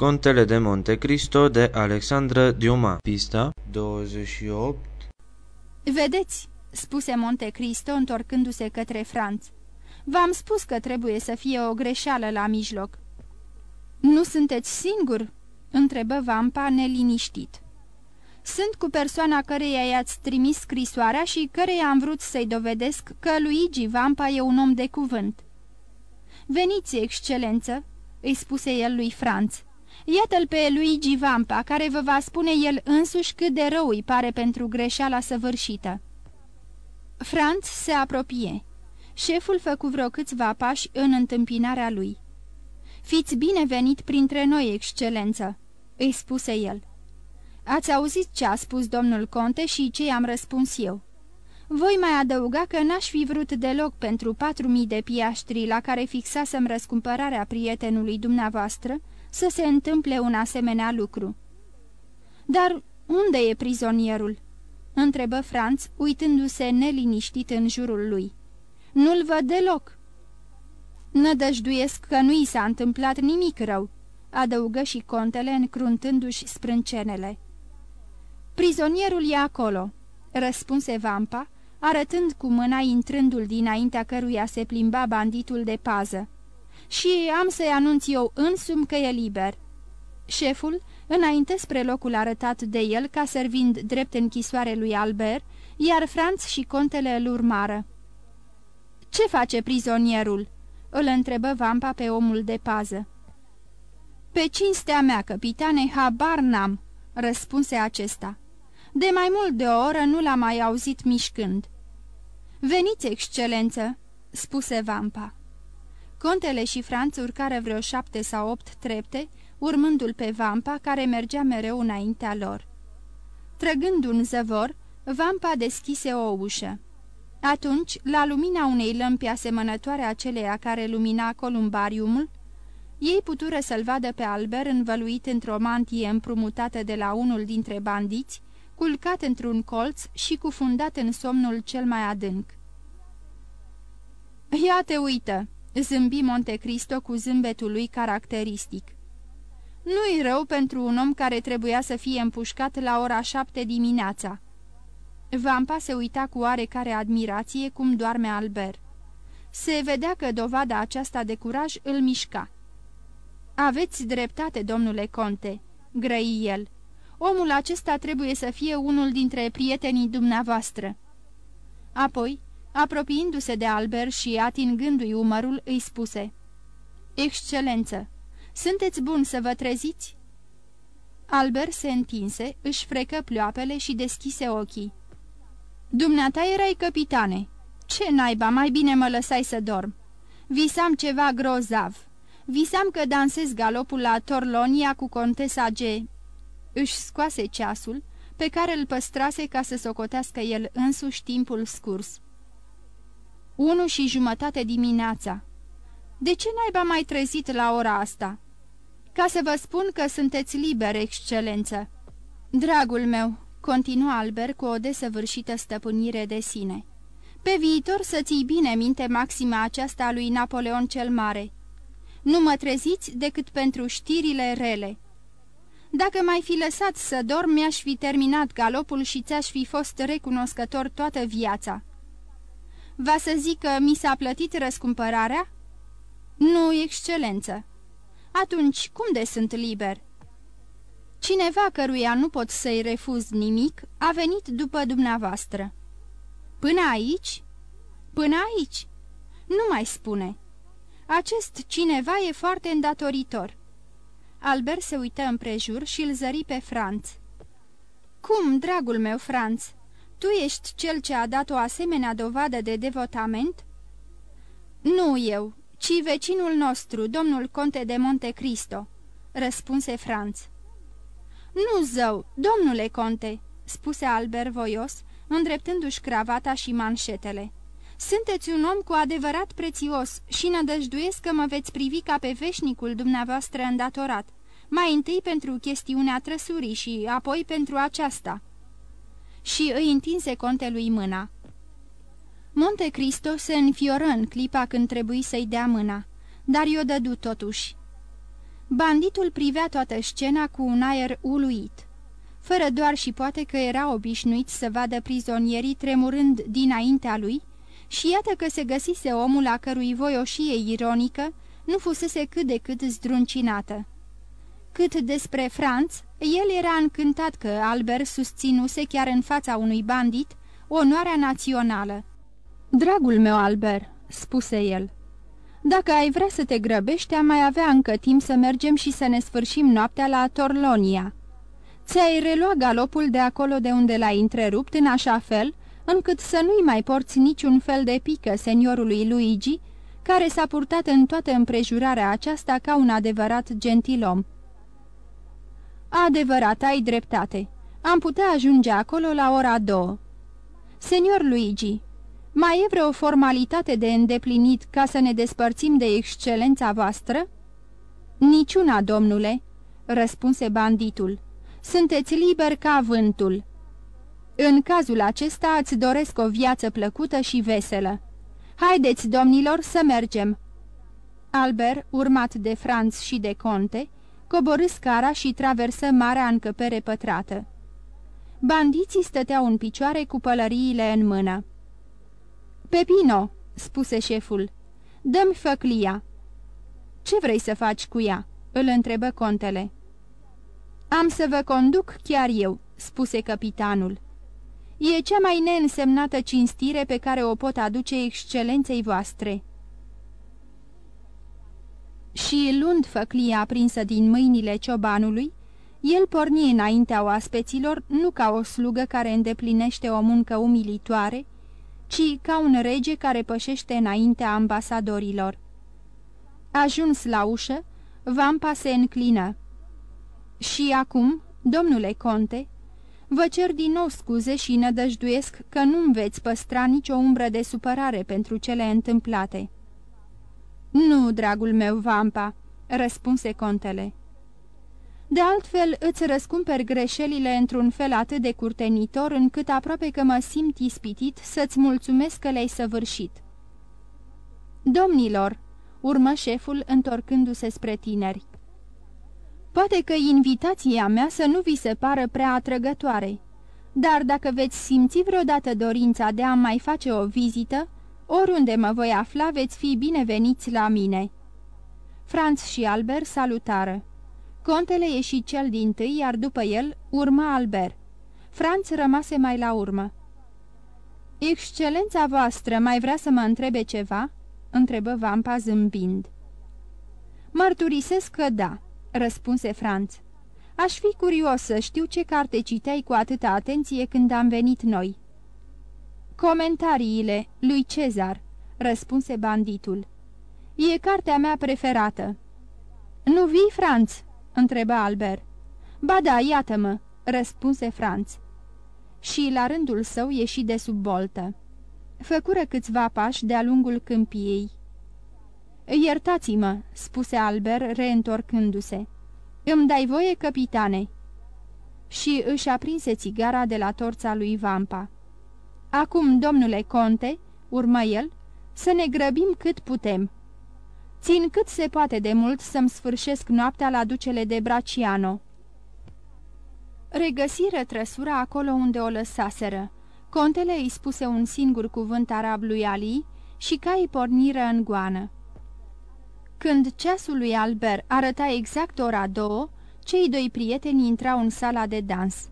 Contele de Monte Cristo de Alexandra Diuma Pista 28 Vedeți, spuse Monte Cristo întorcându-se către Franț. V-am spus că trebuie să fie o greșeală la mijloc. Nu sunteți singur?" întrebă Vampa neliniștit. Sunt cu persoana căreia i-ați trimis scrisoarea și căreia am vrut să-i dovedesc că Luigi Vampa e un om de cuvânt." Veniți, excelență," îi spuse el lui Franț. Iată-l pe Luigi Vampa, care vă va spune el însuși cât de rău îi pare pentru greșeala săvârșită." Franț se apropie. Șeful făcu vreo câțiva pași în întâmpinarea lui. Fiți binevenit printre noi, excelență," îi spuse el. Ați auzit ce a spus domnul conte și ce i-am răspuns eu. Voi mai adăuga că n-aș fi vrut deloc pentru patru mii de piaștri la care fixasem răscumpărarea prietenului dumneavoastră să se întâmple un asemenea lucru. Dar unde e prizonierul?" întrebă Franț, uitându-se neliniștit în jurul lui. Nu-l văd deloc." Nădăjduiesc că nu i s-a întâmplat nimic rău," adăugă și contele încruntându-și sprâncenele. Prizonierul e acolo," răspunse Vampa, arătând cu mâna intrândul dinaintea căruia se plimba banditul de pază. Și am să-i anunț eu însumi că e liber." Șeful înainte spre locul arătat de el ca servind drept închisoare lui Albert, iar Franț și contele îl urmară. Ce face prizonierul?" îl întrebă Vampa pe omul de pază. Pe cinstea mea, capitane, habar n-am," răspunse acesta. De mai mult de o oră nu l-am mai auzit mișcând." Veniți, excelență," spuse Vampa. Contele și Franț urcară vreo șapte sau opt trepte, urmându-l pe Vampa, care mergea mereu înaintea lor. Trăgând un zăvor, Vampa deschise o ușă. Atunci, la lumina unei lămpi asemănătoare aceleia care lumina columbariumul, ei putură să-l vadă pe Albert învăluit într-o mantie împrumutată de la unul dintre bandiți, culcat într-un colț și cufundat în somnul cel mai adânc. Ia te uită!" Zâmbi Montecristo cu zâmbetul lui caracteristic. Nu-i rău pentru un om care trebuia să fie împușcat la ora șapte dimineața." Vampa se uita cu oarecare admirație cum doarme Albert. Se vedea că dovada aceasta de curaj îl mișca. Aveți dreptate, domnule conte," grăi el. Omul acesta trebuie să fie unul dintre prietenii dumneavoastră." Apoi, apropiindu-se de Albert și atingându-i umărul, îi spuse Excelență, sunteți bun să vă treziți?" Albert se întinse, își frecă ploapele și deschise ochii. Dumneata erai capitane. Ce naiba, mai bine mă lăsai să dorm. Visam ceva grozav. Visam că dansez galopul la Torlonia cu contesa G. Își scoase ceasul, pe care îl păstrase ca să socotească el însuși timpul scurs. Unu și jumătate dimineața. De ce naiba mai trezit la ora asta?" Ca să vă spun că sunteți liber, excelență." Dragul meu," continua Albert cu o desăvârșită stăpânire de sine. Pe viitor să ții bine minte maxima aceasta a lui Napoleon cel Mare. Nu mă treziți decât pentru știrile rele. Dacă mai fi lăsat să dorm, mi-aș fi terminat galopul și ți-aș fi fost recunoscător toată viața. Va să zic că mi s-a plătit răscumpărarea? Nu, excelență. Atunci, cum de sunt liber?" Cineva căruia nu pot să-i refuz nimic a venit după dumneavoastră. Până aici? Până aici? Nu mai spune. Acest cineva e foarte îndatoritor. Albert se uită împrejur și îl zări pe Franț. Cum, dragul meu, Franț, tu ești cel ce a dat o asemenea dovadă de devotament?" Nu eu, ci vecinul nostru, domnul conte de Monte Cristo," răspunse Franț. Nu zău, domnule conte," spuse Albert voios, îndreptându-și cravata și manșetele. Sunteți un om cu adevărat prețios și nădăjduiesc că mă veți privi ca pe veșnicul dumneavoastră îndatorat, mai întâi pentru chestiunea trăsurii și apoi pentru aceasta." Și îi întinse contelui mâna. Monte Cristo se înfioră în clipa când trebuie să-i dea mâna, dar i-o dădu totuși. Banditul privea toată scena cu un aer uluit, fără doar și poate că era obișnuit să vadă prizonierii tremurând dinaintea lui și iată că se găsise omul a cărui voioșie ironică nu fusese cât de cât zdruncinată. Cât despre Franț, el era încântat că Albert susținuse chiar în fața unui bandit onoarea națională. Dragul meu, Albert," spuse el, dacă ai vrea să te grăbești, am mai avea încă timp să mergem și să ne sfârșim noaptea la Torlonia. Ți-ai reluat galopul de acolo de unde l-ai întrerupt în așa fel, încât să nu-i mai porți niciun fel de pică seniorului Luigi, care s-a purtat în toată împrejurarea aceasta ca un adevărat gentilom. Adevărat, ai dreptate. Am putea ajunge acolo la ora două. Senior Luigi, mai e vreo formalitate de îndeplinit ca să ne despărțim de excelența voastră?" Niciuna, domnule," răspunse banditul. Sunteți liber ca vântul." În cazul acesta îți doresc o viață plăcută și veselă. Haideți, domnilor, să mergem." Albert, urmat de Franz și de Conte, coborâ scara și traversă marea încăpere pătrată. Bandiții stăteau în picioare cu pălăriile în mână. Pepino," spuse șeful, dă-mi făclia." Ce vrei să faci cu ea?" îl întrebă contele. Am să vă conduc chiar eu," spuse capitanul. E cea mai neînsemnată cinstire pe care o pot aduce excelenței voastre." Și, luând făclia aprinsă din mâinile ciobanului, el porni înaintea oaspeților nu ca o slugă care îndeplinește o muncă umilitoare, ci ca un rege care pășește înaintea ambasadorilor. Ajuns la ușă, vampa se înclină. Și acum, domnule conte, vă cer din nou scuze și nădăjduiesc că nu-mi veți păstra nicio umbră de supărare pentru cele întâmplate." Nu, dragul meu, vampa," răspunse contele. De altfel, îți răscumperi greșelile într-un fel atât de curtenitor, încât aproape că mă simt ispitit să-ți mulțumesc că le-ai săvârșit. Domnilor, urmă șeful întorcându-se spre tineri. Poate că invitația mea să nu vi se pară prea atrăgătoare, dar dacă veți simți vreodată dorința de a mai face o vizită, oriunde mă voi afla veți fi bineveniți la mine." Franz și Albert salutară. Contele ieși cel din tâi, iar după el urma Albert. Franț rămase mai la urmă. Excelența voastră mai vrea să mă întrebe ceva?" întrebă Vampa zâmbind. Mărturisesc că da," răspunse Franț. Aș fi curios să știu ce carte citeai cu atâta atenție când am venit noi." Comentariile lui Cezar," răspunse banditul. E cartea mea preferată." Nu vii, Franț?" întreba Albert. Ba da, iată-mă," răspunse Franț. Și la rândul său ieși de sub boltă. Făcură câțiva pași de-a lungul câmpiei. Iertați-mă," spuse Albert, reîntorcându-se. Îmi dai voie, capitane?" Și își aprinse țigara de la torța lui Vampa. Acum, domnule conte," urmă el, să ne grăbim cât putem." Țin cât se poate de mult să-mi sfârșesc noaptea la ducele de Braciano." Regăsiră trăsura acolo unde o lăsaseră. Contele îi spuse un singur cuvânt arab lui Ali și caii porniră în goană. Când ceasul lui Albert arăta exact ora două, cei doi prieteni intrau în sala de dans.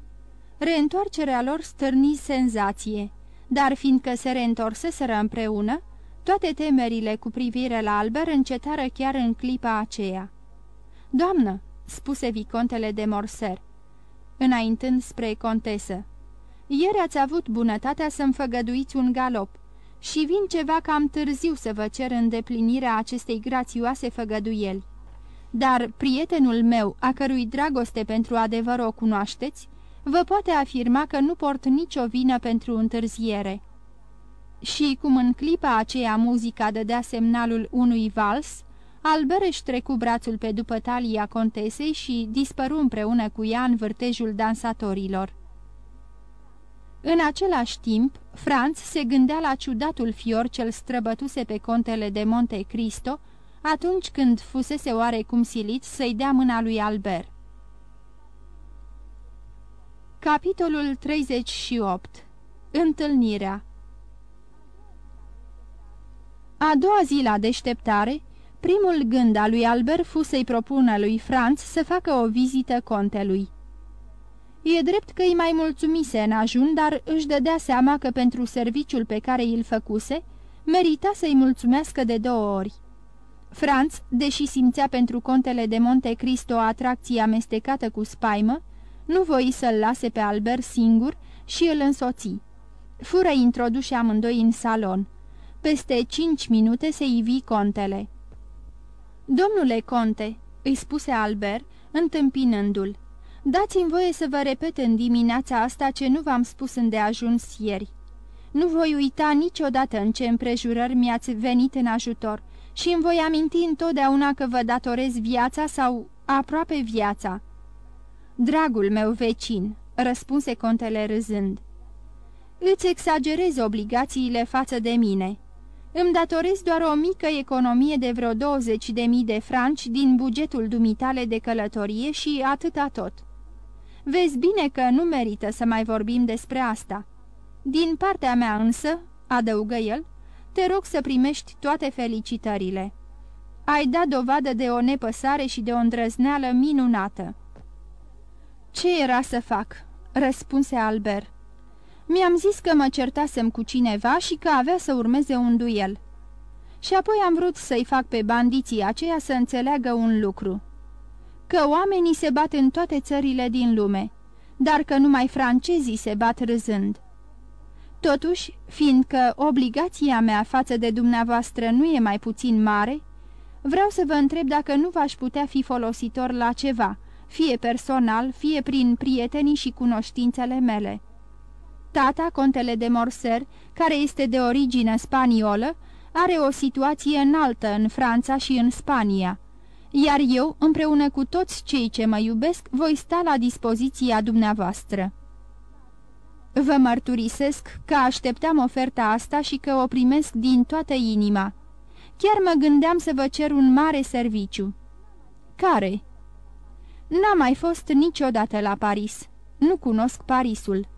Reîntoarcerea lor stârni senzație, dar fiindcă se reîntorseseră împreună, toate temerile cu privire la Albert încetară chiar în clipa aceea. Doamnă!" spuse vicontele de Morser, înaintând spre contesă. Ieri ați avut bunătatea să-mi făgăduiți un galop și vin ceva cam târziu să vă cer îndeplinirea acestei grațioase făgăduieli. Dar prietenul meu, a cărui dragoste pentru adevăr o cunoașteți, vă poate afirma că nu port nicio vină pentru întârziere." Și cum în clipa aceea muzica dădea semnalul unui vals, Albert își trecu brațul pe după talia contesei și dispăru împreună cu ea în vârtejul dansatorilor. În același timp, Franz se gândea la ciudatul fior ce-l străbătuse pe contele de Monte Cristo, atunci când fusese oarecum silit să-i dea mâna lui Albert. Capitolul 38 Întâlnirea A doua zi la deșteptare, primul gând al lui Albert fu să-i propună lui Franz să facă o vizită contelui. E drept că îi mai mulțumise în ajun, dar își dădea seama că pentru serviciul pe care îl făcuse, merita să-i mulțumească de două ori. Franz, deși simțea pentru contele de Monte Cristo o atracție amestecată cu spaimă, nu voi să-l lase pe Albert singur și îl însoți. Fură introduși amândoi în salon. Peste cinci minute se ivi contele. Domnule conte," îi spuse Albert, întâmpinându-l, dați-mi voie să vă repet în dimineața asta ce nu v-am spus îndeajuns ieri. Nu voi uita niciodată în ce împrejurări mi-ați venit în ajutor și îmi voi aminti întotdeauna că vă datorez viața sau aproape viața." Dragul meu vecin," răspunse contele râzând, îți exagerezi obligațiile față de mine. Îmi datorez doar o mică economie de vreo 20 de mii de franci din bugetul dumitale de călătorie și atâta tot. Vezi bine că nu merită să mai vorbim despre asta. Din partea mea însă, adăugă el, te rog să primești toate felicitările. Ai dat dovadă de o nepăsare și de o îndrăzneală minunată. Ce era să fac?" răspunse Albert. Mi-am zis că mă certasem cu cineva și că avea să urmeze un duel. Și apoi am vrut să-i fac pe bandiții aceia să înțeleagă un lucru. Că oamenii se bat în toate țările din lume, dar că numai francezii se bat râzând. Totuși, fiindcă obligația mea față de dumneavoastră nu e mai puțin mare, vreau să vă întreb dacă nu v-aș putea fi folositor la ceva, fie personal, fie prin prietenii și cunoștințele mele. Tata, contele de Morser, care este de origine spaniolă, are o situație înaltă în Franța și în Spania, iar eu, împreună cu toți cei ce mă iubesc, voi sta la dispoziția dumneavoastră. Vă mărturisesc că așteptam oferta asta și că o primesc din toată inima. Chiar mă gândeam să vă cer un mare serviciu. Care? N-am mai fost niciodată la Paris. Nu cunosc Parisul.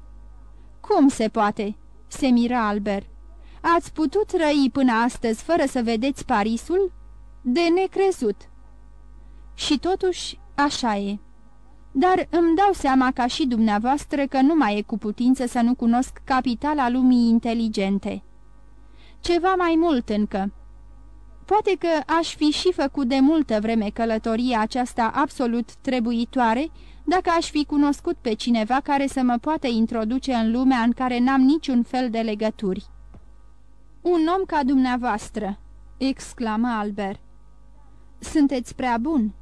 Cum se poate?" se mira Albert. Ați putut răi până astăzi fără să vedeți Parisul? De necrezut." Și totuși așa e. Dar îmi dau seama ca și dumneavoastră că nu mai e cu putință să nu cunosc capitala lumii inteligente. Ceva mai mult încă. Poate că aș fi și făcut de multă vreme călătoria aceasta absolut trebuitoare, dacă aș fi cunoscut pe cineva care să mă poată introduce în lumea în care n-am niciun fel de legături. Un om ca dumneavoastră!" exclama Albert. Sunteți prea bun,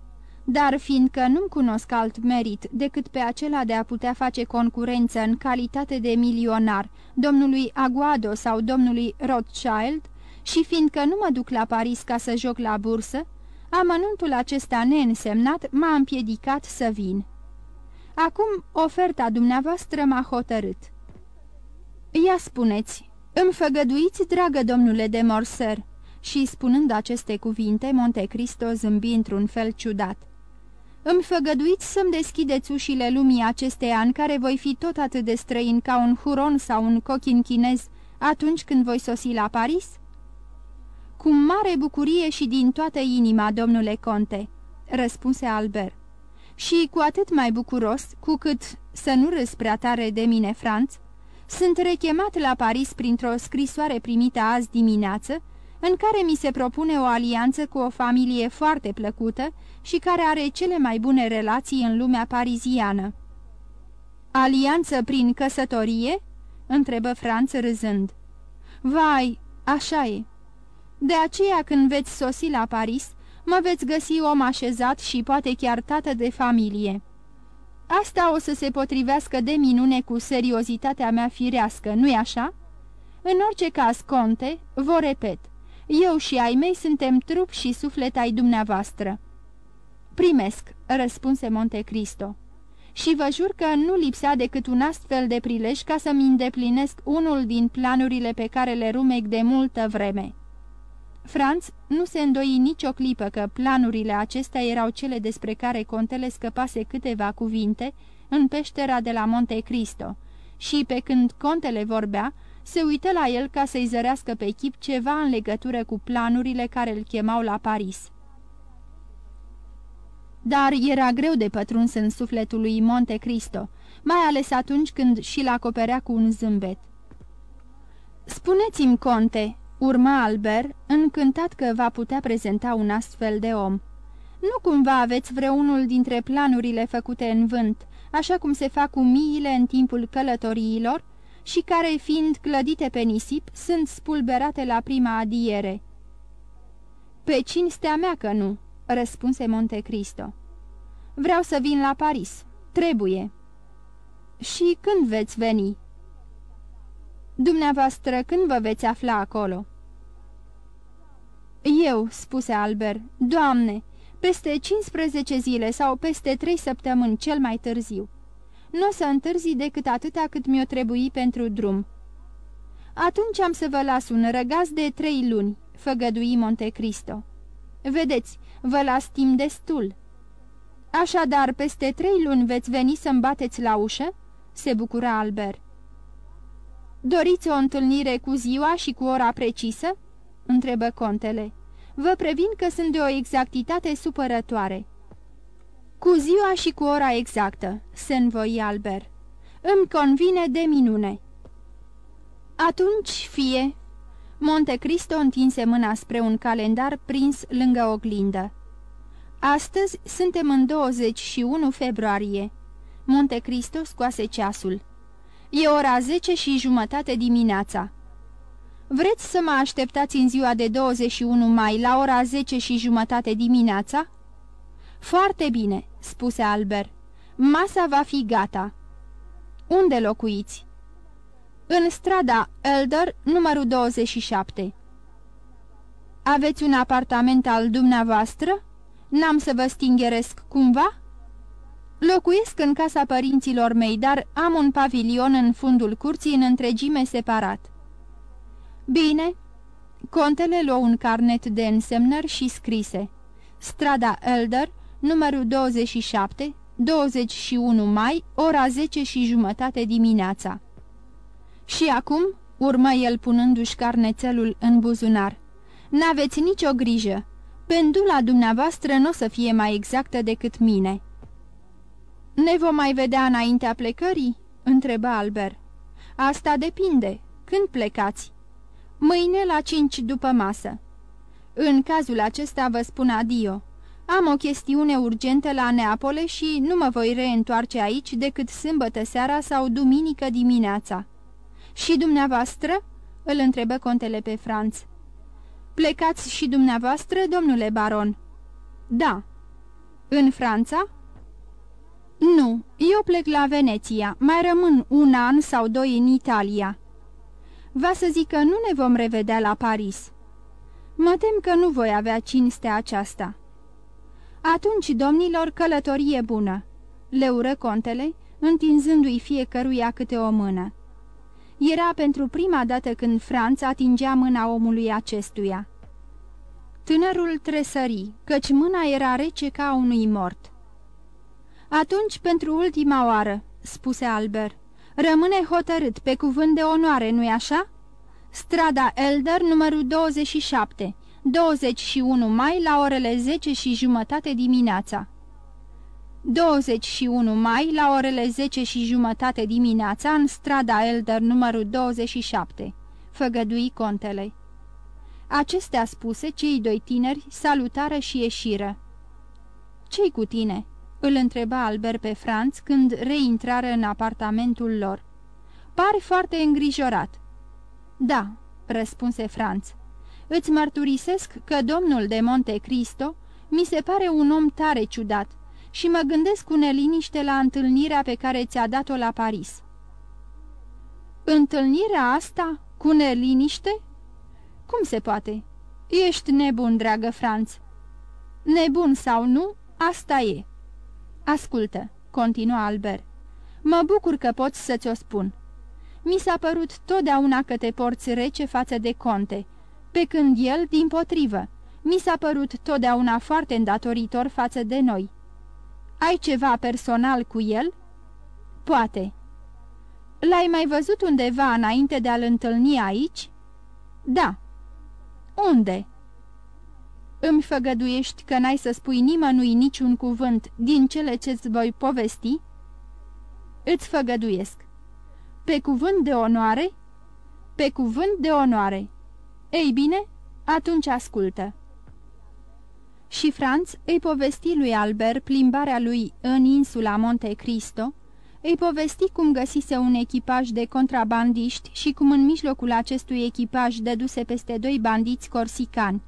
dar fiindcă nu-mi cunosc alt merit decât pe acela de a putea face concurență în calitate de milionar domnului Aguado sau domnului Rothschild și fiindcă nu mă duc la Paris ca să joc la bursă, amănuntul acesta neînsemnat m-a împiedicat să vin. Acum oferta dumneavoastră m-a hotărât. Ia spuneți, îmi făgăduiți, dragă domnule de Morser?" Și spunând aceste cuvinte, Monte Cristo zâmbi într-un fel ciudat. Îmi făgăduiți să-mi deschideți ușile lumii acesteia în care voi fi tot atât de străin ca un huron sau un cochin chinez atunci când voi sosi la Paris?" Cu mare bucurie și din toată inima, domnule conte," răspunse Albert și cu atât mai bucuros, cu cât, să nu râs prea tare de mine, Franț, sunt rechemat la Paris printr-o scrisoare primită azi dimineață, în care mi se propune o alianță cu o familie foarte plăcută și care are cele mai bune relații în lumea pariziană. Alianță prin căsătorie?" întrebă Franț râzând. Vai, așa e. De aceea când veți sosi la Paris, mă veți găsi om așezat și poate chiar tată de familie. Asta o să se potrivească de minune cu seriozitatea mea firească, nu-i așa? În orice caz, conte, vă repet, eu și ai mei suntem trup și suflet ai dumneavoastră. Primesc, răspunse Monte Cristo. Și vă jur că nu lipsea decât un astfel de prilej ca să-mi îndeplinesc unul din planurile pe care le rumeg de multă vreme. Franț nu se îndoi nicio clipă că planurile acestea erau cele despre care contele scăpase câteva cuvinte în peștera de la Monte Cristo și, pe când contele vorbea, se uită la el ca să-i zărească pe chip ceva în legătură cu planurile care îl chemau la Paris. Dar era greu de pătruns în sufletul lui Monte Cristo, mai ales atunci când și-l acoperea cu un zâmbet. Spuneți-mi, conte," urma Albert, încântat că va putea prezenta un astfel de om. Nu cumva aveți vreunul dintre planurile făcute în vânt, așa cum se fac cu miile în timpul călătoriilor și care, fiind clădite pe nisip, sunt spulberate la prima adiere." Pe cinstea mea că nu," răspunse Monte Cristo. Vreau să vin la Paris. Trebuie." Și când veți veni?" Dumneavoastră, când vă veți afla acolo?" Eu," spuse Albert, Doamne, peste 15 zile sau peste trei săptămâni cel mai târziu. Nu o să întârzi decât atâta cât mi-o trebui pentru drum." Atunci am să vă las un răgaz de trei luni," făgădui Monte Cristo. Vedeți, vă las timp destul." Așadar, peste trei luni veți veni să-mi bateți la ușă?" se bucura Albert. Doriți o întâlnire cu ziua și cu ora precisă?" Întrebă contele. Vă previn că sunt de o exactitate supărătoare." Cu ziua și cu ora exactă," se învoi Albert. Îmi convine de minune." Atunci fie." Monte Cristo întinse mâna spre un calendar prins lângă oglindă. Astăzi suntem în 21 februarie. Monte Cristo scoase ceasul. E ora 10 și jumătate dimineața. Vreți să mă așteptați în ziua de 21 mai la ora 10 și jumătate dimineața? Foarte bine, spuse Albert. Masa va fi gata. Unde locuiți? În strada Elder, numărul 27. Aveți un apartament al dumneavoastră? N-am să vă stingheresc cumva?" Locuiesc în casa părinților mei, dar am un pavilion în fundul curții în întregime separat." Bine." Contele luă un carnet de însemnări și scrise. Strada Elder, numărul 27, 21 mai, ora 10 și jumătate dimineața. Și acum, urmă el punându-și carnețelul în buzunar, n-aveți nicio grijă, Pendula dumneavoastră nu o să fie mai exactă decât mine." Ne vom mai vedea înaintea plecării?" întrebă Albert. Asta depinde. Când plecați?" Mâine la cinci după masă." În cazul acesta vă spun adio. Am o chestiune urgentă la Neapole și nu mă voi reîntoarce aici decât sâmbătă seara sau duminică dimineața." Și dumneavoastră?" îl întrebă contele pe Franț. Plecați și dumneavoastră, domnule baron?" Da." În Franța?" Nu, eu plec la Veneția, mai rămân un an sau doi în Italia." Va să zic că nu ne vom revedea la Paris." Mă tem că nu voi avea cinstea aceasta." Atunci, domnilor, călătorie bună!" le ură contele, întinzându-i fiecăruia câte o mână. Era pentru prima dată când Franța atingea mâna omului acestuia. Tânărul tresări, căci mâna era rece ca unui mort. Atunci, pentru ultima oară," spuse Albert, rămâne hotărât pe cuvânt de onoare, nu-i așa? Strada Elder, numărul 27, 21 mai, la orele 10 și jumătate dimineața." 21 mai, la orele 10 și jumătate dimineața, în strada Elder numărul 27, făgădui contele. Acestea spuse, cei doi tineri salutară și ieșiră. Ce-i cu tine?" Îl întreba Albert pe Franț când reintrară în apartamentul lor. Pare foarte îngrijorat." Da," răspunse Franț. Îți mărturisesc că domnul de Monte Cristo mi se pare un om tare ciudat și mă gândesc cu neliniște la întâlnirea pe care ți-a dat-o la Paris." Întâlnirea asta? Cu neliniște?" Cum se poate?" Ești nebun, dragă Franț." Nebun sau nu, asta e." Ascultă," continua Albert. Mă bucur că poți să ți-o spun. Mi s-a părut totdeauna că te porți rece față de conte, pe când el, din potrivă, mi s-a părut totdeauna foarte îndatoritor față de noi. Ai ceva personal cu el?" Poate." L-ai mai văzut undeva înainte de a-l întâlni aici?" Da." Unde?" Îmi făgăduiești că n-ai să spui nimănui niciun cuvânt din cele ce-ți voi povesti?" Îți făgăduiesc." Pe cuvânt de onoare?" Pe cuvânt de onoare." Ei bine, atunci ascultă." Și Franz îi povesti lui Albert plimbarea lui în insula Monte Cristo, îi povesti cum găsise un echipaj de contrabandiști și cum în mijlocul acestui echipaj dăduse peste doi bandiți corsicani.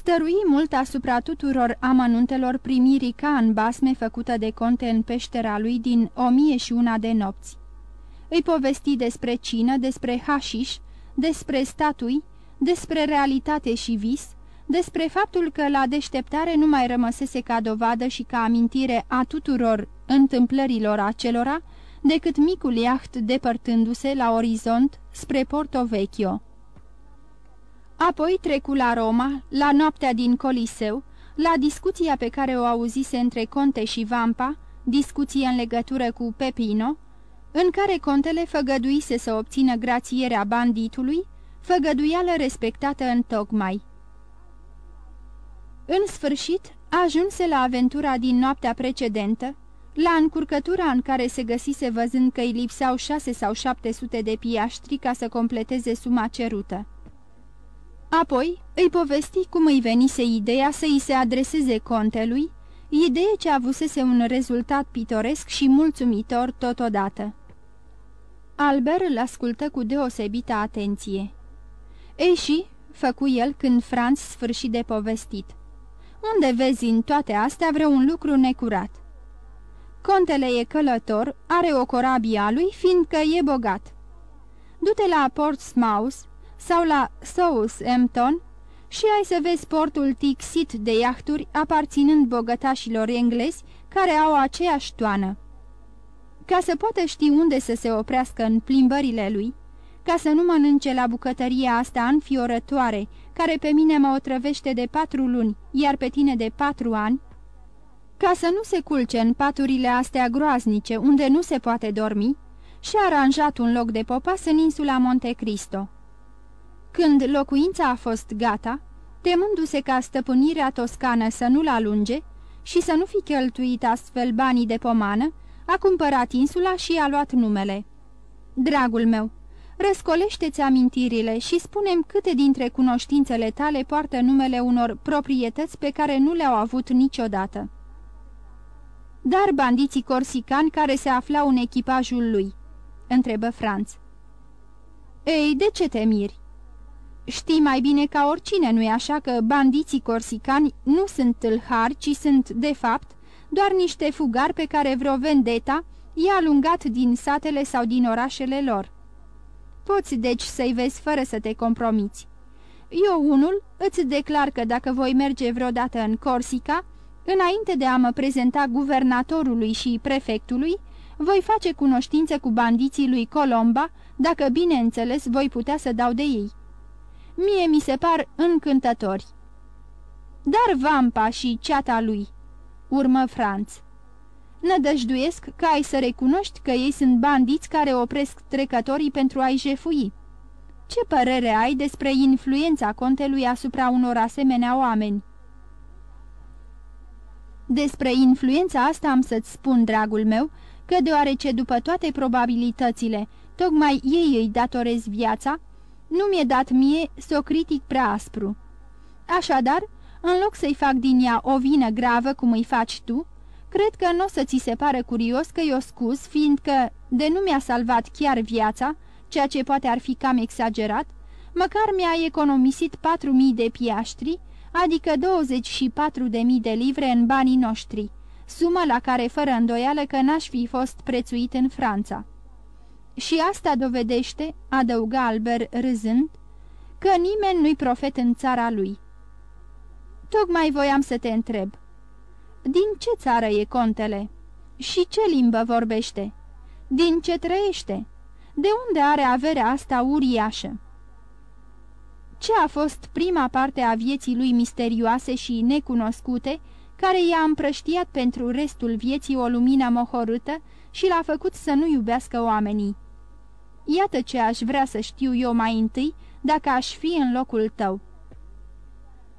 Stărui mult asupra tuturor amănuntelor primirii ca în basme făcută de conte în peștera lui din o mie și una de nopți. Îi povesti despre cină, despre hașiș, despre statui, despre realitate și vis, despre faptul că la deșteptare nu mai rămăsese ca dovadă și ca amintire a tuturor întâmplărilor acelora, decât micul iaht depărtându-se la orizont spre Porto Vecchio. Apoi trecu la Roma, la noaptea din Coliseu, la discuția pe care o auzise între Conte și Vampa, discuție în legătură cu Pepino, în care contele făgăduise să obțină grațierea banditului, făgăduială respectată în tocmai. În sfârșit, ajunse la aventura din noaptea precedentă, la încurcătura în care se găsise văzând că îi lipseau șase sau șapte sute de piaștri ca să completeze suma cerută. Apoi îi povesti cum îi venise ideea să îi se adreseze contelui, idee ce avusese un rezultat pitoresc și mulțumitor totodată. Albert îl ascultă cu deosebită atenție. Ei și, făcu el când Franz sfârși de povestit. Unde vezi în toate astea vreun lucru necurat? Contele e călător, are o corabie a lui, fiindcă e bogat. Du-te la Portsmouth sau la Southampton și ai să vezi portul tixit de iahturi aparținând bogătașilor englezi care au aceeași toană. Ca să poată ști unde să se oprească în plimbările lui, ca să nu mănânce la bucătăria asta înfiorătoare, care pe mine mă otrăvește de patru luni, iar pe tine de patru ani, ca să nu se culce în paturile astea groaznice, unde nu se poate dormi, și-a aranjat un loc de popas în insula Monte Cristo. Când locuința a fost gata, temându-se ca stăpânirea toscană să nu-l alunge și să nu fi cheltuit astfel banii de pomană, a cumpărat insula și a luat numele. Dragul meu, răscolește-ți amintirile și spunem câte dintre cunoștințele tale poartă numele unor proprietăți pe care nu le-au avut niciodată. Dar bandiții corsicani care se aflau în echipajul lui, întrebă Franț. Ei, de ce te miri? Știi mai bine ca oricine, nu-i așa, că bandiții corsicani nu sunt tâlhari, ci sunt, de fapt, doar niște fugari pe care vreo vendeta i-a alungat din satele sau din orașele lor. Poți deci să-i vezi fără să te compromiți. Eu, unul, îți declar că dacă voi merge vreodată în Corsica, înainte de a mă prezenta guvernatorului și prefectului, voi face cunoștință cu bandiții lui Colomba, dacă bineînțeles voi putea să dau de ei. Mie mi se par încântători. Dar Vampa și ceata lui, urmă Franț. Nădăjduiesc că ai să recunoști că ei sunt bandiți care opresc trecătorii pentru a-i jefui. Ce părere ai despre influența contelui asupra unor asemenea oameni? Despre influența asta am să-ți spun, dragul meu, că deoarece după toate probabilitățile, tocmai ei îi datorez viața, nu mi-e dat mie să o critic prea aspru. Așadar, în loc să-i fac din ea o vină gravă cum îi faci tu, cred că nu o să ți se pară curios că eu scuz, fiindcă de nu mi-a salvat chiar viața, ceea ce poate ar fi cam exagerat, măcar mi-a economisit 4.000 de piaștri, adică 24.000 de livre în banii noștri, sumă la care fără îndoială că n-aș fi fost prețuit în Franța. Și asta dovedește, adăuga Albert râzând, că nimeni nu-i profet în țara lui. Tocmai voiam să te întreb. Din ce țară e contele? Și ce limbă vorbește? Din ce trăiește? De unde are averea asta uriașă? ce a fost prima parte a vieții lui misterioase și necunoscute, care i-a împrăștiat pentru restul vieții o lumină mohorâtă și l-a făcut să nu iubească oamenii. Iată ce aș vrea să știu eu mai întâi, dacă aș fi în locul tău.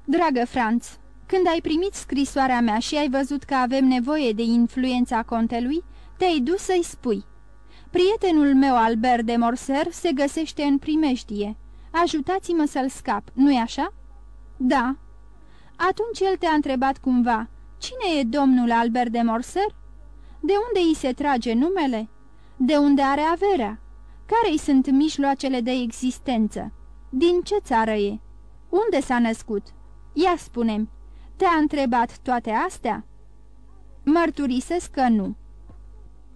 Dragă Franț, când ai primit scrisoarea mea și ai văzut că avem nevoie de influența contelui, te-ai dus să-i spui. Prietenul meu, Albert de Morser, se găsește în primejdie. Ajutați-mă să-l scap, nu-i așa?" Da." Atunci el te-a întrebat cumva, cine e domnul Albert de Morser? De unde îi se trage numele? De unde are averea? Care-i sunt mijloacele de existență? Din ce țară e? Unde s-a născut? Ia spune te-a întrebat toate astea?" Mărturisesc că nu."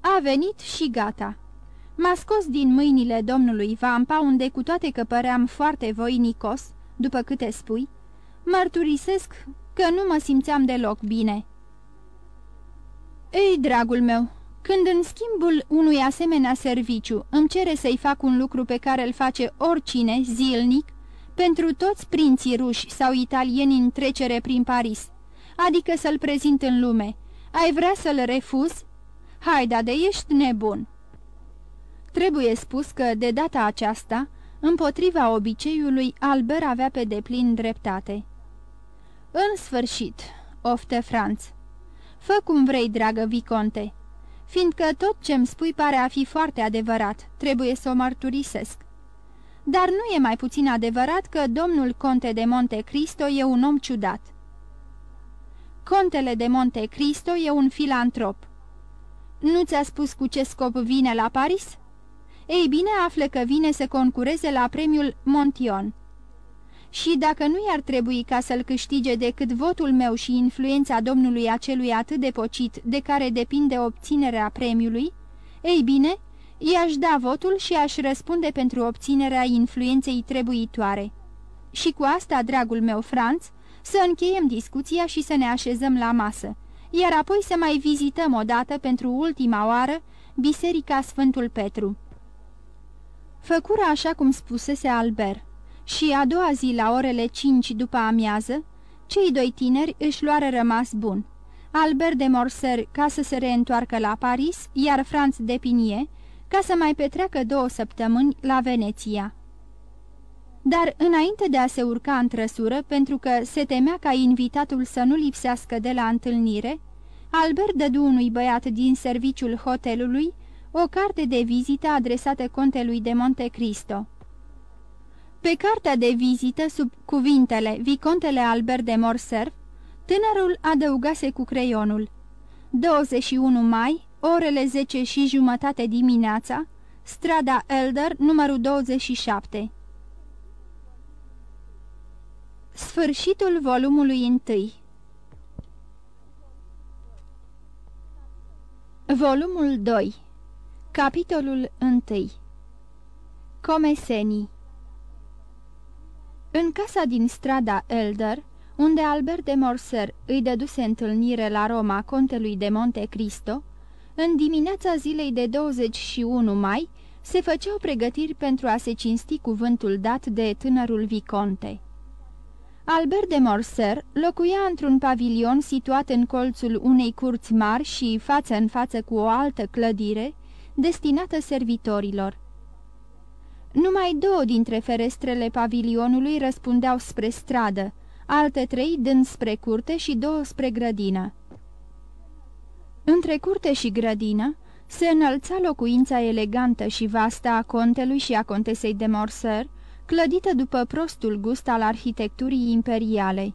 A venit și gata." M-a scos din mâinile domnului Vampa, unde cu toate că păream foarte voinicos, după câte spui, mărturisesc că nu mă simțeam deloc bine. Ei, dragul meu, când în schimbul unui asemenea serviciu îmi cere să-i fac un lucru pe care îl face oricine, zilnic, pentru toți prinții ruși sau italieni în trecere prin Paris, adică să-l prezint în lume, ai vrea să-l refuzi? Haida de ești nebun!" Trebuie spus că, de data aceasta, împotriva obiceiului, Albert avea pe deplin dreptate. În sfârșit, oftă Franț, fă cum vrei, dragă Viconte, fiindcă tot ce-mi spui pare a fi foarte adevărat, trebuie să o mărturisesc. Dar nu e mai puțin adevărat că domnul conte de Monte Cristo e un om ciudat. Contele de Monte Cristo e un filantrop. Nu ți-a spus cu ce scop vine la Paris?" Ei bine, află că vine să concureze la premiul Montion. Și dacă nu i-ar trebui ca să-l câștige decât votul meu și influența domnului acelui atât de pocit de care depinde obținerea premiului, ei bine, i-aș da votul și aș răspunde pentru obținerea influenței trebuitoare. Și cu asta, dragul meu Franț, să încheiem discuția și să ne așezăm la masă, iar apoi să mai vizităm odată pentru ultima oară Biserica Sfântul Petru. Făcură așa cum spusese Albert și a doua zi la orele cinci după amiază, cei doi tineri își luară rămas bun. Albert de Morser ca să se reîntoarcă la Paris, iar Franz de Pinie ca să mai petreacă două săptămâni la Veneția. Dar înainte de a se urca în trăsură, pentru că se temea ca invitatul să nu lipsească de la întâlnire, Albert dădu unui băiat din serviciul hotelului o carte de vizită adresată contelui de Monte Cristo. Pe cartea de vizită, sub cuvintele Vicontele Albert de Morserf, tânărul adăugase cu creionul. 21 mai, orele 10 și jumătate dimineața, strada Elder, numărul 27. Sfârșitul volumului 1 Volumul 2 Capitolul 1 Comesenii În casa din strada Elder, unde Albert de Morser îi dăduse întâlnire la Roma contelui de Monte Cristo, în dimineața zilei de 21 mai se făceau pregătiri pentru a se cinsti cuvântul dat de tânărul Viconte. Albert de Morser locuia într-un pavilion situat în colțul unei curți mari și față în față cu o altă clădire, destinată servitorilor. Numai două dintre ferestrele pavilionului răspundeau spre stradă, alte trei dând spre curte și două spre grădină. Între curte și grădină se înălța locuința elegantă și vastă a contelui și a contesei de Morser, clădită după prostul gust al arhitecturii imperiale.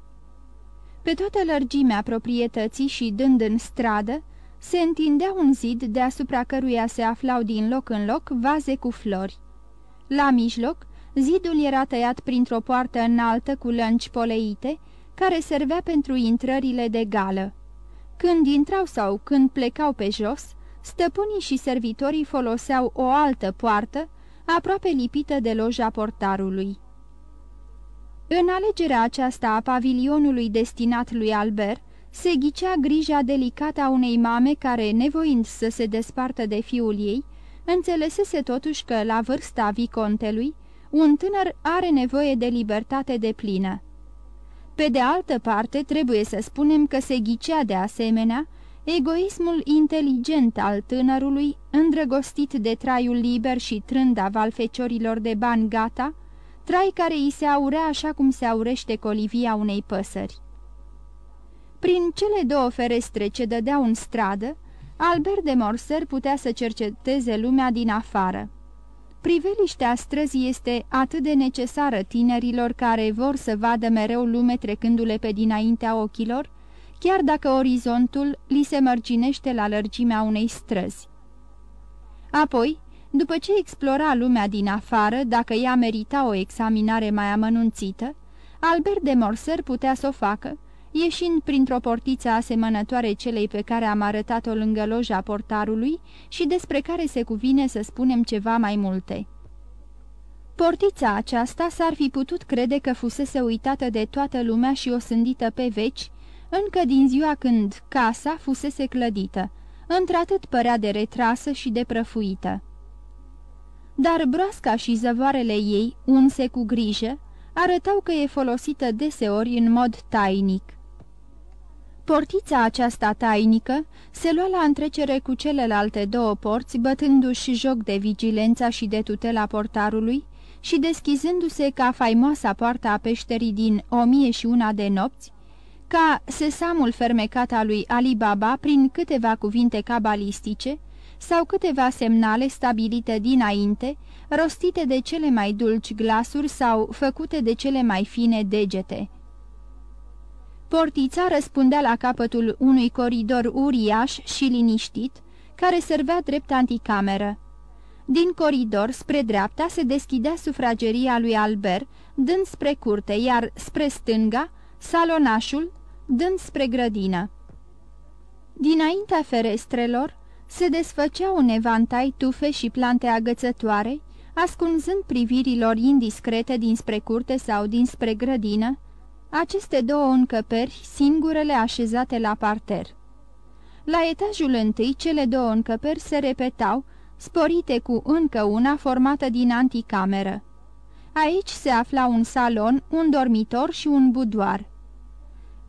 Pe toată lărgimea proprietății și dând în stradă, se întindea un zid deasupra căruia se aflau din loc în loc vaze cu flori. La mijloc, zidul era tăiat printr-o poartă înaltă cu lănci poleite, care servea pentru intrările de gală. Când intrau sau când plecau pe jos, stăpânii și servitorii foloseau o altă poartă, aproape lipită de loja portarului. În alegerea aceasta a pavilionului destinat lui Albert, se ghicea grija delicată a unei mame care, nevoind să se despartă de fiul ei, înțelesese totuși că, la vârsta vicontelui, un tânăr are nevoie de libertate de plină. Pe de altă parte, trebuie să spunem că se ghicea de asemenea egoismul inteligent al tânărului, îndrăgostit de traiul liber și trândav al feciorilor de bani gata, trai care îi se aurea așa cum se aurește colivia unei păsări. Prin cele două ferestre ce dădeau în stradă, Albert de Morser putea să cerceteze lumea din afară. Priveliștea străzii este atât de necesară tinerilor care vor să vadă mereu lume trecându-le pe dinaintea ochilor, chiar dacă orizontul li se mărginește la lărgimea unei străzi. Apoi, după ce explora lumea din afară, dacă ea merita o examinare mai amănunțită, Albert de Morser putea să o facă, ieșind printr-o portiță asemănătoare celei pe care am arătat-o lângă loja portarului și despre care se cuvine să spunem ceva mai multe. Portița aceasta s-ar fi putut crede că fusese uitată de toată lumea și osândită pe veci, încă din ziua când casa fusese clădită, într-atât părea de retrasă și de prăfuită. Dar broasca și zăvoarele ei, unse cu grijă, arătau că e folosită deseori în mod tainic. Portița aceasta tainică se lua la întrecere cu celelalte două porți, bătându-și joc de vigilența și de tutela portarului și deschizându-se ca faimoasa poarta a peșterii din O mie și una de nopți, ca sesamul fermecat al lui Ali Baba prin câteva cuvinte cabalistice sau câteva semnale stabilite dinainte, rostite de cele mai dulci glasuri sau făcute de cele mai fine degete. Portița răspundea la capătul unui coridor uriaș și liniștit, care servea drept anticameră. Din coridor, spre dreapta, se deschidea sufrageria lui Albert, dând spre curte, iar spre stânga, salonașul, dând spre grădină. Dinaintea ferestrelor se desfăcea un evantai tufe și plante agățătoare, ascunzând privirilor indiscrete dinspre curte sau dinspre grădină, aceste două încăperi, singurele așezate la parter. La etajul întâi, cele două încăperi se repetau, sporite cu încă una formată din anticameră. Aici se afla un salon, un dormitor și un budoar.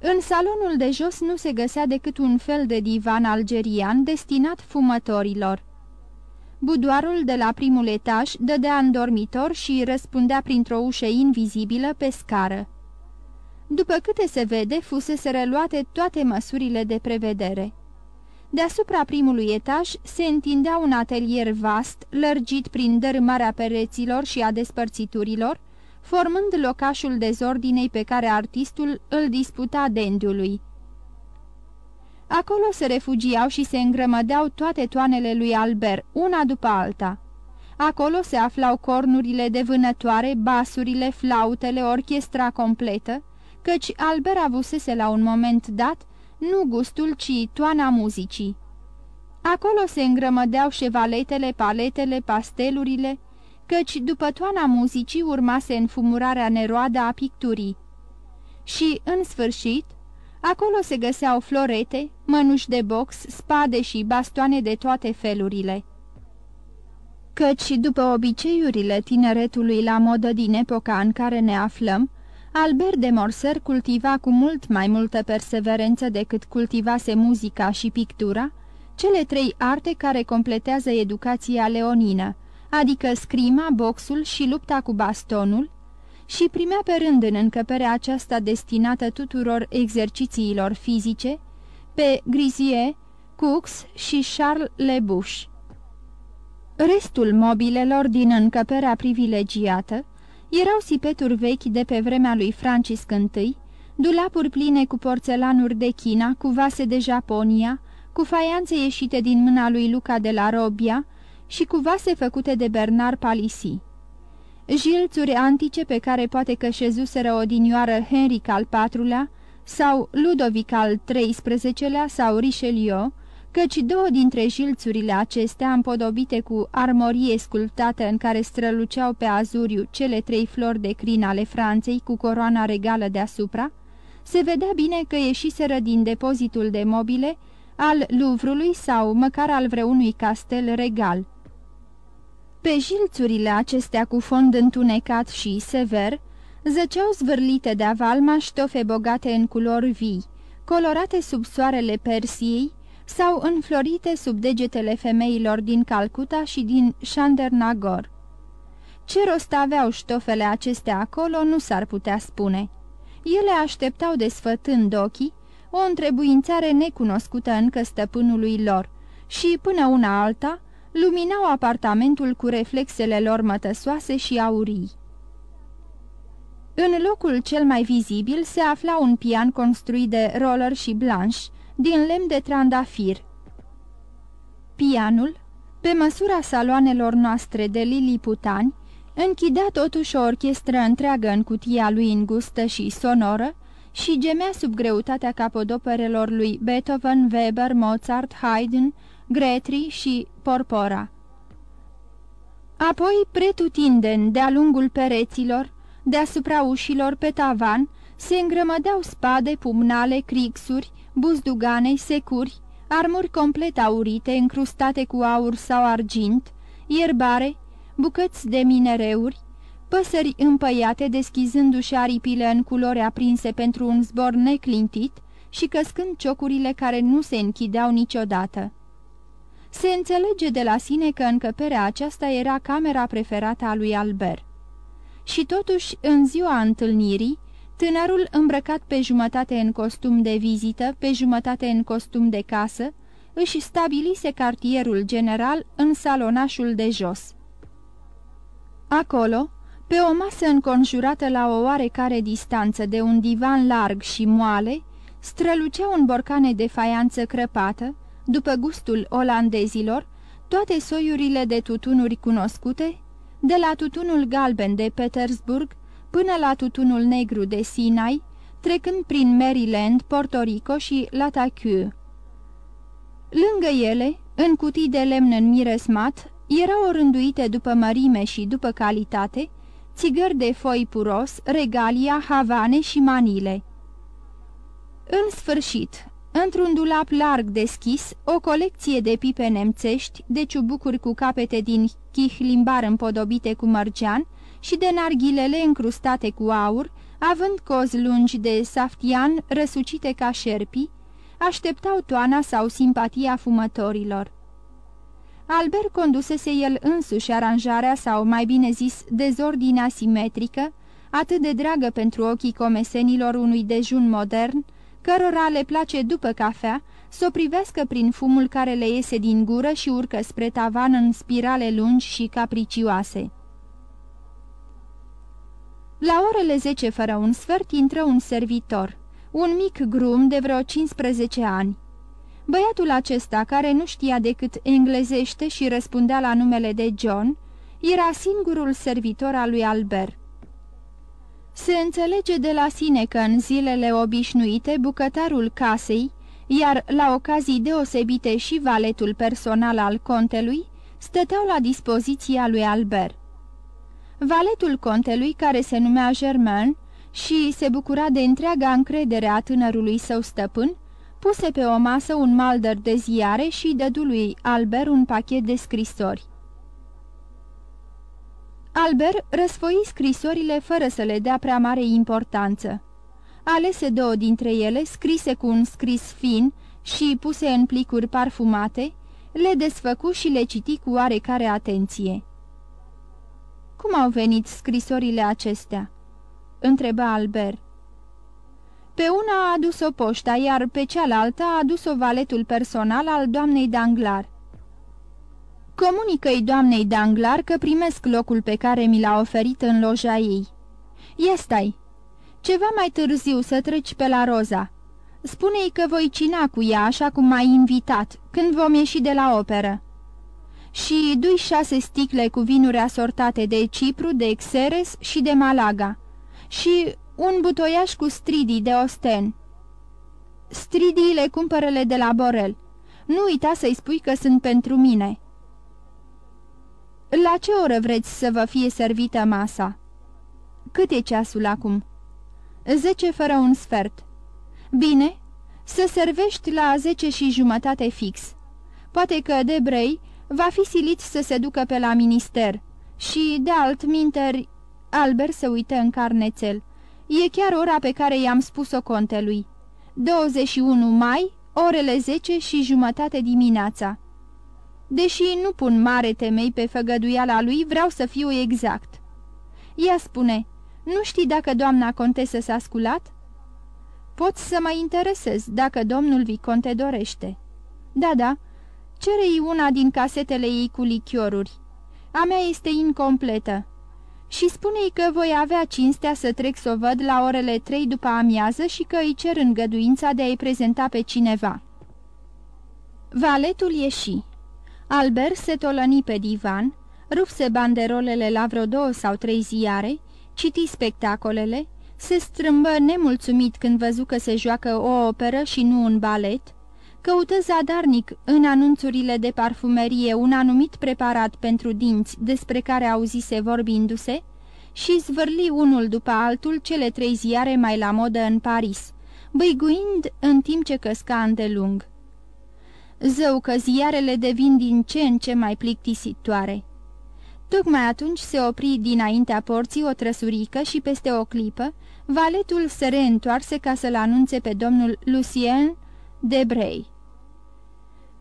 În salonul de jos nu se găsea decât un fel de divan algerian destinat fumătorilor. Budoarul de la primul etaj dădea în dormitor și răspundea printr-o ușă invizibilă pe scară. După câte se vede, fusese reluate toate măsurile de prevedere. Deasupra primului etaj se întindea un atelier vast, lărgit prin dărâmarea pereților și a despărțiturilor, formând locașul dezordinei pe care artistul îl disputa dendiului. Acolo se refugiau și se îngrămădeau toate toanele lui Albert, una după alta. Acolo se aflau cornurile de vânătoare, basurile, flautele, orchestra completă, căci Albert avusese la un moment dat nu gustul, ci toana muzicii. Acolo se îngrămădeau șevaletele, paletele, pastelurile, căci după toana muzicii urmase înfumurarea neroadă a picturii. Și, în sfârșit, acolo se găseau florete, mănuși de box, spade și bastoane de toate felurile. Căci, după obiceiurile tineretului la modă din epoca în care ne aflăm, Albert de Morser cultiva cu mult mai multă perseverență decât cultivase muzica și pictura, cele trei arte care completează educația leonină, adică scrima, boxul și lupta cu bastonul, și primea pe rând în încăperea aceasta destinată tuturor exercițiilor fizice, pe Grisier, Cux și Charles Lebuș. Restul mobilelor din încăperea privilegiată erau sipeturi vechi de pe vremea lui Francisc I, dulapuri pline cu porțelanuri de China, cu vase de Japonia, cu faianțe ieșite din mâna lui Luca de la Robia și cu vase făcute de Bernard Palissy. Jilțuri antice pe care poate că șezuseră odinioară Henric al IV-lea sau Ludovic al XIII-lea sau Richelieu, căci două dintre jilțurile acestea, împodobite cu armorie sculptată în care străluceau pe azuriu cele trei flori de crin ale Franței cu coroana regală deasupra, se vedea bine că ieșiseră din depozitul de mobile al Louvrului sau măcar al vreunui castel regal. Pe jilțurile acestea cu fond întunecat și sever, zăceau zvârlite de avalmaș ștofe bogate în culori vii, colorate sub soarele Persiei sau înflorite sub degetele femeilor din Calcuta și din Chandernagor. Ce rost aveau ștofele acestea acolo nu s-ar putea spune. Ele așteptau desfătând ochii o întrebuințare necunoscută încă stăpânului lor și, până una alta, luminau apartamentul cu reflexele lor mătăsoase și aurii. În locul cel mai vizibil se afla un pian construit de roller și blanș, din lemn de trandafir. Pianul, pe măsura saloanelor noastre de liliputani, închidea totuși o orchestră întreagă în cutia lui îngustă și sonoră și gemea sub greutatea capodoperelor lui Beethoven, Weber, Mozart, Haydn, Gretry și Porpora. Apoi, pretutindeni, de-a lungul pereților, deasupra ușilor pe tavan, se îngrămădeau spade, pumnale, crixuri, buzdugane, securi, armuri complet aurite, încrustate cu aur sau argint, ierbare, bucăți de minereuri, păsări împăiate deschizându-și aripile în culori aprinse pentru un zbor neclintit și căscând ciocurile care nu se închideau niciodată. Se înțelege de la sine că încăperea aceasta era camera preferată a lui Albert. Și totuși, în ziua întâlnirii, tânărul îmbrăcat pe jumătate în costum de vizită, pe jumătate în costum de casă, își stabilise cartierul general în salonașul de jos. Acolo, pe o masă înconjurată la o oarecare distanță de un divan larg și moale, străluceau în borcane de faianță crăpată, după gustul olandezilor, toate soiurile de tutunuri cunoscute, de la tutunul galben de Petersburg până la tutunul negru de Sinai, trecând prin Maryland, Porto Rico și Latacue. Lângă ele, în cutii de lemn înmiresmat, erau rânduite după mărime și după calitate, țigări de foi puros, regalia, havane și manile. În sfârșit, într-un dulap larg deschis, o colecție de pipe nemțești, de ciubucuri cu capete din chihlimbar împodobite cu mărgean și de narghilele încrustate cu aur, având cozi lungi de saftian răsucite ca șerpii, așteptau toana sau simpatia fumătorilor. Albert condusese el însuși aranjarea sau, mai bine zis, dezordinea simetrică, atât de dragă pentru ochii comesenilor unui dejun modern, cărora le place după cafea să o privească prin fumul care le iese din gură și urcă spre tavan în spirale lungi și capricioase. La orele zece fără un sfert intră un servitor, un mic grum de vreo 15 ani. Băiatul acesta, care nu știa decât englezește și răspundea la numele de John, era singurul servitor al lui Albert. Se înțelege de la sine că în zilele obișnuite bucătarul casei, iar la ocazii deosebite și valetul personal al contelui, stăteau la dispoziția lui Albert. Valetul contelui, care se numea Germain și se bucura de întreaga încredere a tânărului său stăpân, puse pe o masă un maldăr de ziare și dădu lui Albert un pachet de scrisori. Albert răsfoi scrisorile fără să le dea prea mare importanță. Alese două dintre ele, scrise cu un scris fin și puse în plicuri parfumate, le desfăcu și le citi cu oarecare atenție. Cum au venit scrisorile acestea?" întreba Albert. Pe una a adus-o poșta, iar pe cealaltă a adus-o valetul personal al doamnei Danglar. Comunică-i doamnei Danglar că primesc locul pe care mi l-a oferit în loja ei. Ia stai! Ceva mai târziu să treci pe la Roza. Spune-i că voi cina cu ea așa cum m-ai invitat, când vom ieși de la operă. Și dui șase sticle cu vinuri asortate de Cipru, de Xeres și de Malaga. Și un butoiaș cu stridii de osten. Stridiile cumpărele de la Borel. Nu uita să-i spui că sunt pentru mine." La ce oră vreți să vă fie servită masa?" Cât e ceasul acum?" Zece fără un sfert." Bine, să servești la zece și jumătate fix. Poate că Debrei va fi silit să se ducă pe la minister și, de altminteri, Albert se uită în carnețel. E chiar ora pe care i-am spus-o contelui. 21 mai, orele 10 și jumătate dimineața. Deși nu pun mare temei pe făgăduiala lui, vreau să fiu exact. Ea spune, nu știi dacă doamna contesă s-a sculat? Pot să mă interesez dacă domnul Viconte dorește. Da, da, cere-i una din casetele ei cu lichioruri. A mea este incompletă. Și spune-i că voi avea cinstea să trec să o văd la orele trei după amiază și că îi cer îngăduința de a-i prezenta pe cineva. Valetul ieși. Albert se tolăni pe divan, rupse banderolele la vreo două sau trei ziare, citi spectacolele, se strâmbă nemulțumit când văzu că se joacă o operă și nu un balet, căută zadarnic în anunțurile de parfumerie un anumit preparat pentru dinți despre care auzise vorbindu-se și zvârli unul după altul cele trei ziare mai la modă în Paris, băiguind în timp ce căsca îndelung. Zău că ziarele devin din ce în ce mai plictisitoare. Tocmai atunci se opri dinaintea porții o trăsurică și peste o clipă, valetul se reîntoarse ca să-l anunțe pe domnul Lucien Debrei.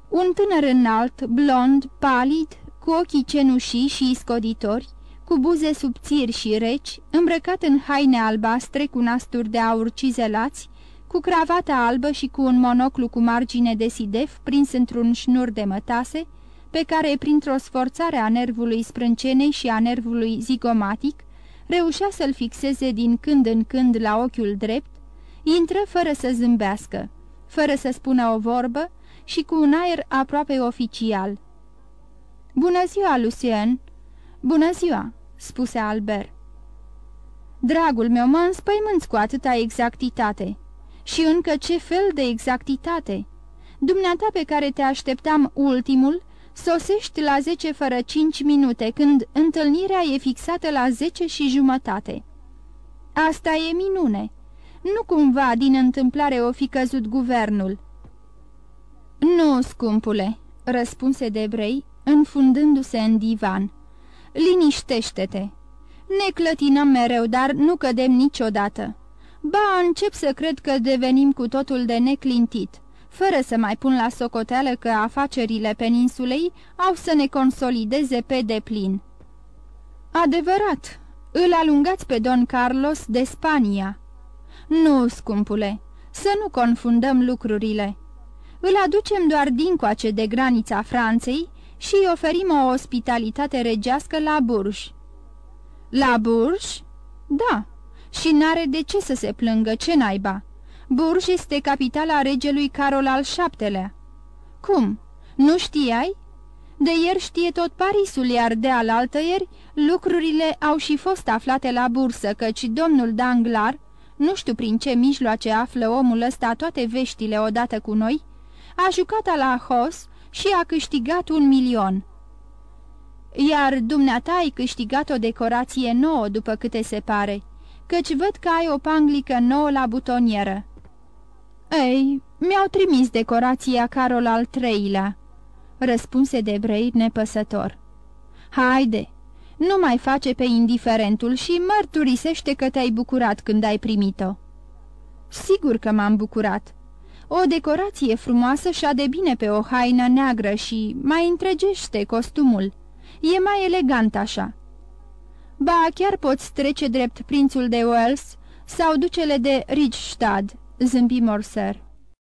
Un tânăr înalt, blond, palid, cu ochii cenușii și scoditori, cu buze subțiri și reci, îmbrăcat în haine albastre cu nasturi de aur cizelați, cu cravata albă și cu un monoclu cu margine de sidef prins într-un șnur de mătase, pe care, printr-o sforțare a nervului sprâncenei și a nervului zigomatic, reușea să-l fixeze din când în când la ochiul drept, intră fără să zâmbească, fără să spună o vorbă și cu un aer aproape oficial. Bună ziua, Lucien!" Bună ziua!" spuse Albert. Dragul meu, mă înspăimânți cu atâta exactitate. Și încă ce fel de exactitate! Dumneata pe care te așteptam ultimul, sosești la 10 fără 5 minute, când întâlnirea e fixată la 10 și jumătate. Asta e minune. Nu cumva din întâmplare o fi căzut guvernul. Nu, scumpule, răspunse Debrei, înfundându-se în divan. Liniștește-te. Ne clătinăm mereu, dar nu cădem niciodată. Ba, încep să cred că devenim cu totul de neclintit, fără să mai pun la socoteală că afacerile peninsulei au să ne consolideze pe deplin. Adevărat, îl alungați pe Don Carlos de Spania. Nu, scumpule, să nu confundăm lucrurile. Îl aducem doar dincoace de granița Franței și îi oferim o ospitalitate regească la Burj. La Burj? Da, și n-are de ce să se plângă, ce naiba. Burj este capitala regelui Carol al VII-lea. Cum? Nu știai? De ieri știe tot Parisul, iar de alaltăieri lucrurile au și fost aflate la bursă, căci domnul Danglar, nu știu prin ce mijloace află omul ăsta toate veștile odată cu noi, a jucat la Hos și a câștigat un milion. Iar dumneata ai câștigat o decorație nouă, după câte se pare, căci văd că ai o panglică nouă la butonieră. Ei, mi-au trimis decorația Carol al treilea, răspunse Debrei nepăsător. Haide, nu mai face pe indiferentul și mărturisește că te-ai bucurat când ai primit-o. Sigur că m-am bucurat. O decorație frumoasă de bine pe o haină neagră și mai întregește costumul. E mai elegant așa. Ba, chiar poți trece drept prințul de Wales sau ducele de Richstad, zâmbi Morser.